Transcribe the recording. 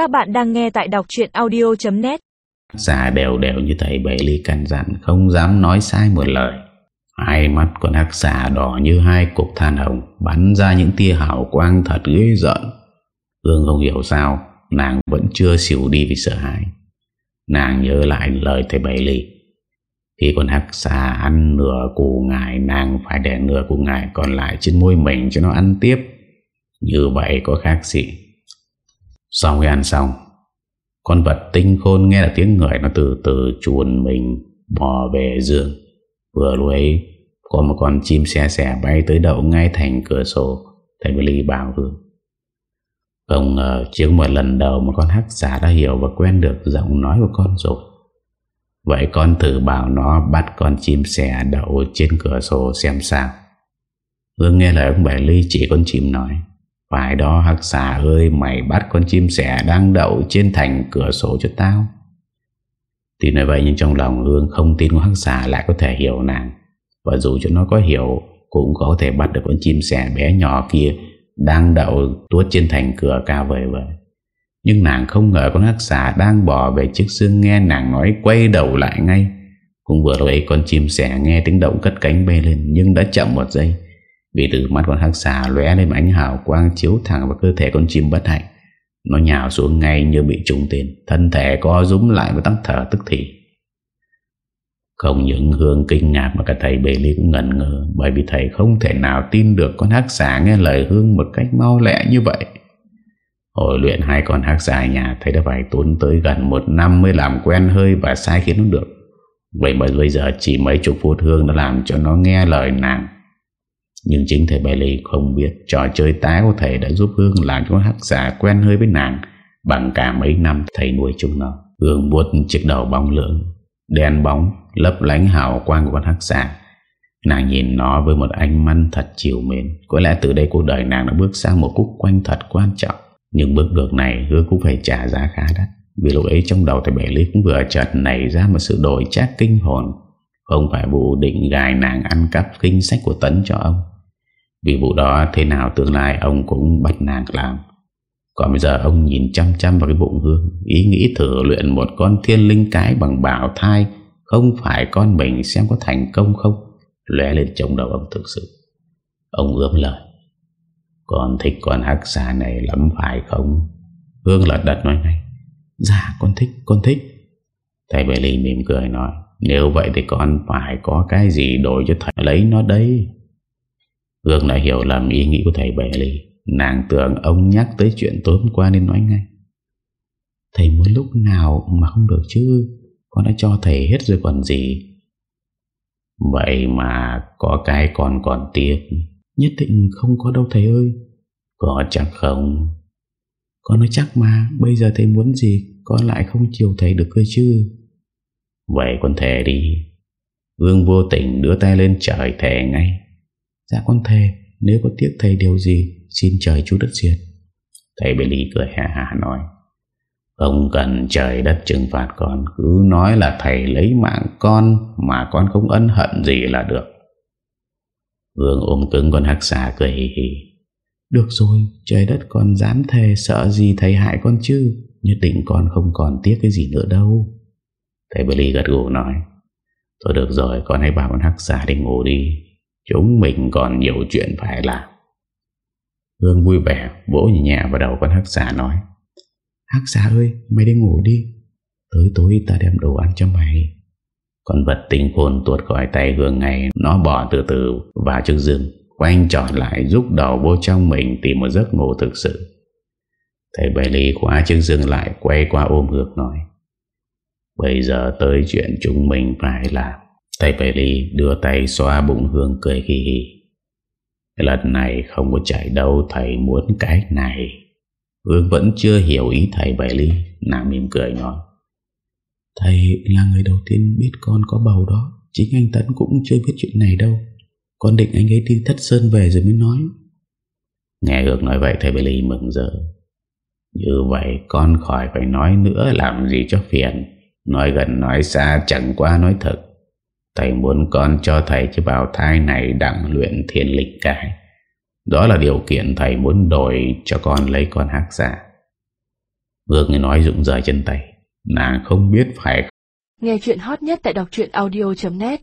Các bạn đang nghe tại đọc chuyện audio.net Già đều đều như thầy Bảy Ly căn dặn, Không dám nói sai một lời. Hai mắt của hắc xà đỏ như hai cục than hồng, Bắn ra những tia hào quang thật ghê giận Hương không hiểu sao, Nàng vẫn chưa xỉu đi vì sợ hãi. Nàng nhớ lại lời thầy Bảy Ly. Khi con hắc xà ăn nửa củ ngài Nàng phải để nửa củ ngài còn lại trên môi mình cho nó ăn tiếp. Như vậy có khác gì. Sau khi ăn xong, Con vật tinh khôn nghe được tiếng người Nó từ từ chuồn mình Bò về giường. Vừa lúc ấy, Có một con chim xe xẻ bay tới đậu ngay thành cửa sổ Thầy Billy bảo Hương. Không ngờ trước một lần đầu Một con hắc giả đã hiểu và quen được Giọng nói của con rồi. Vậy con thử bảo nó bắt con chim sẻ đậu trên cửa sổ xem sao. Hương nghe lời ông Bảy Ly chỉ con chim nói phải đó, hắc xà ơi, Mày bắt con chim sẻ đang đậu trên thành cửa sổ cho tao. Thì nói vậy nhưng trong lòng Hương không tin con hắc xà lại có thể hiểu nàng. Và dù cho nó có hiểu, Cũng có thể bắt được con chim sẻ bé nhỏ kia Đang đậu tuốt trên thành cửa cao vời vời. Nhưng nàng không ngờ con hắc xà đang bỏ về chiếc xương nghe nàng nói quay đầu lại ngay. Cũng vừa rồi con chim sẻ nghe tiếng động cất cánh bay lên, Nhưng đã chậm một giây vì từ mắt con hắc xà lóe lên ánh hào quang chiếu thẳng vào cơ thể con chim bất hạnh. Nó nhào xuống ngay như bị trúng tên, thân thể co rúm lại và tắt thở tức thì. Không những Hương kinh ngạc mà cả thầy Bề Ly cũng ngần ngờ bởi vì thầy không thể nào tin được con hắc xà nghe lời Hương một cách mau lẹ như vậy. Hồi luyện hai con hắc xà nhà thầy đã phải tốn tới gần một năm mới làm quen hơi và sai khiến nó được. Vậy mà bây giờ chỉ mấy chục phút Hương đã làm cho nó nghe lời nàng. Nhưng chính thầy Bailey không biết trò chơi tái của thầy đã giúp Hương làm cho hắc giả quen hơi với nàng bằng cả mấy năm thầy nuôi chúng nó. Hương buốt chiếc đầu bóng lưỡng, đen bóng, lấp lánh hào quang của con hắc giả. Nàng nhìn nó với một ánh mắt thật chiều mến. Có lẽ từ đây cuộc đời nàng đã bước sang một cúc quanh thật quan trọng. Nhưng bước được này Hương cũng phải trả giá khá đắt. Vì lúc ấy trong đầu thầy Bailey cũng vừa chợt nảy ra một sự đổi trác kinh hồn. Không phải vụ định gài nàng ăn cắp kinh sách của Tấn cho ông vì vụ đó thế nào tương lai ông cũng bắt nàng làm. Còn bây giờ ông nhìn chăm chăm vào cái bụng hương, Ý nghĩ thử luyện một con thiên linh cái bằng bảo thai, Không phải con mình xem có thành công không? Lé lên trong đầu ông thực sự. Ông ướm lời. Con thích con hắc xà này lắm phải không? Hương lật đật nói ngay. Dạ con thích con thích. Thầy Bệ Ly mỉm cười nói. Nếu vậy thì con phải có cái gì đổi cho thầy lấy nó đấy Hương đã hiểu lầm ý nghĩ của thầy bẻ lì Nàng tưởng ông nhắc tới chuyện tối hôm qua nên nói ngay. Thầy muốn lúc nào mà không được chứ? Con đã cho thầy hết rồi còn gì? Vậy mà có cái còn còn tiếc. Nhất định không có đâu thầy ơi. Có chắc không? Con nói chắc mà, Bây giờ thầy muốn gì, Con lại không chiều thầy được cơ chứ? Vậy con thề đi. Hương vô tình đưa tay lên trời thề ngay. Dạ con thề Nếu có tiếc thầy điều gì Xin trời chú đất diệt. Thầy Billy cười hà hà nói Không cần trời đất trừng phạt con Cứ nói là thầy lấy mạng con Mà con không ân hận gì là được. Vương ôm cứng con hắc xà cười hì hì. Được rồi Trời đất con dám thề sợ gì thầy hại con chứ? Nhất định con không còn tiếc cái gì nữa đâu. Thầy Billy gật gù nói Thôi được rồi con hãy bảo con hắc xà đi ngủ đi Chúng mình còn nhiều chuyện phải làm. Hương vui vẻ, Vỗ nhẹ vào đầu con hắc xà nói, Hắc xà ơi, Mày đi ngủ đi. Tới tối ta đem đồ ăn cho mày. Con vật tinh khôn tuột khỏi tay Hương ngay, Nó bỏ từ từ vào trước giường, Quanh tròn lại rút đầu vô trong mình Tìm một giấc ngủ thực sự. Thầy Bailey Ly khóa chiếc giường lại, Quay qua ôm Hương nói, Bây giờ tới chuyện chúng mình phải làm. Thầy Bệ Ly đưa tay xoa bụng Hương cười hì hì. Lần này không có chạy đâu thầy muốn cái này. Hương vẫn chưa hiểu ý thầy Bệ Ly. Nàng mỉm cười nói. Thầy là người đầu tiên biết con có bầu đó. Chính anh Tấn cũng chưa biết chuyện này đâu. Con định anh ấy đi thất sơn về rồi mới nói. Nghe Hương nói vậy thầy Bệ Ly mừng rỡ. Như vậy con khỏi phải nói nữa làm gì cho phiền. Nói gần nói xa chẳng qua nói thật. Thầy muốn con cho thầy cái bào thai này đặng luyện thiên lịch cái. Đó là điều kiện thầy muốn đổi cho con lấy con hạc giả. Gương nói rụng rời chân tay Nàng không biết phải Nghe chuyện hot nhất tại đọc audio.net